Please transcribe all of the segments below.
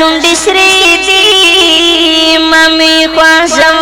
شونډې سری دي مامي خوازم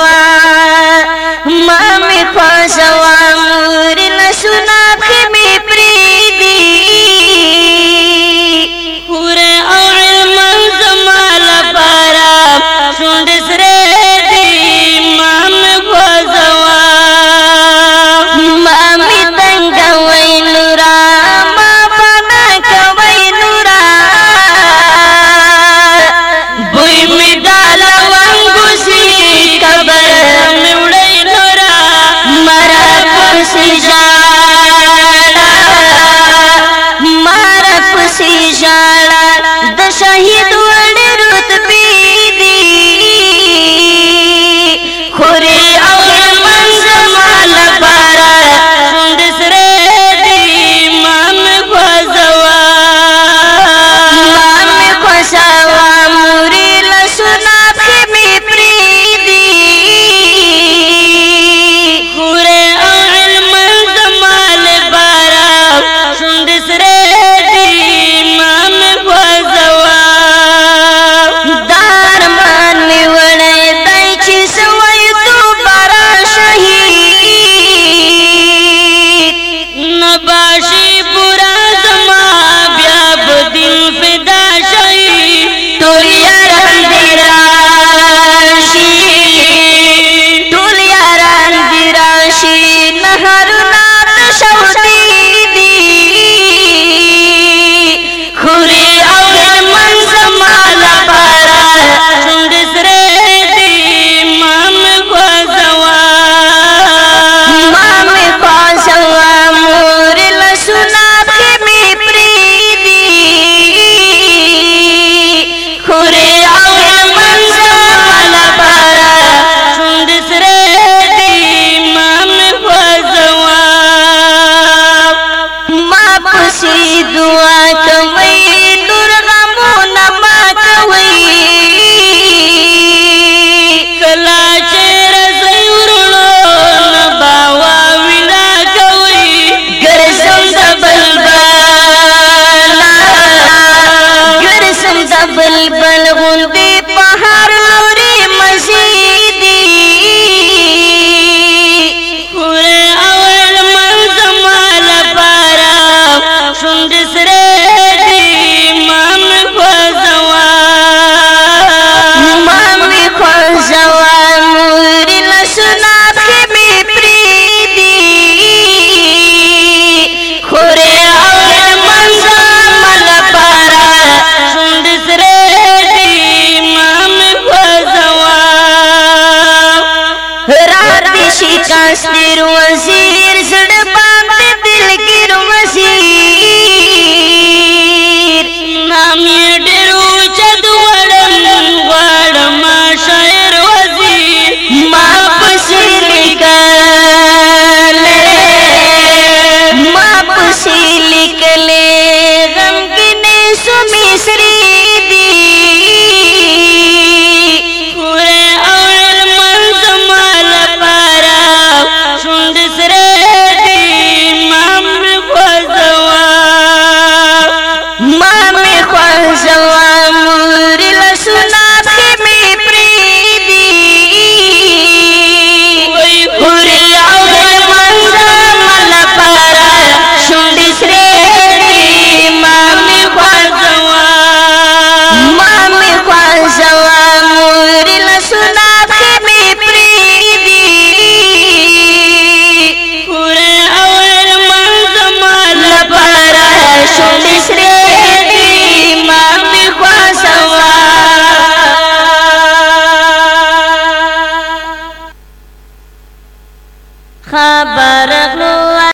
مستر وزیر